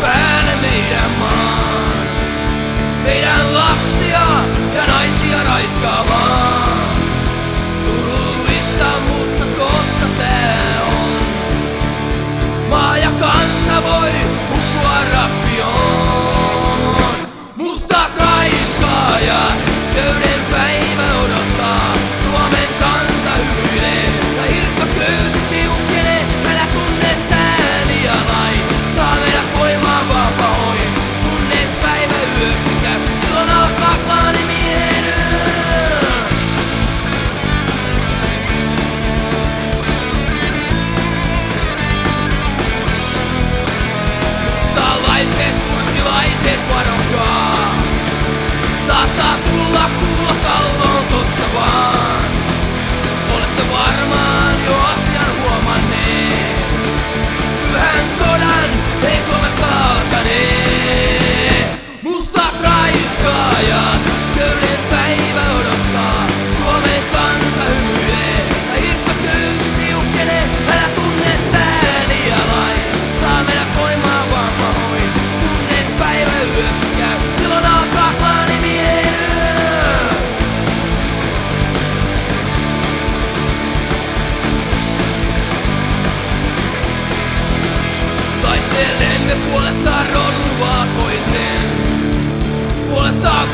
päälle meidän maan. Meidän lapsia ja naisia raiskaamaan. Surullista, mutta kohta tää on. Maa ja kansa voi hukkua rappioon. Musta tra- what I'm Ajatellen ne puolesta rollua toisen. Puolestaan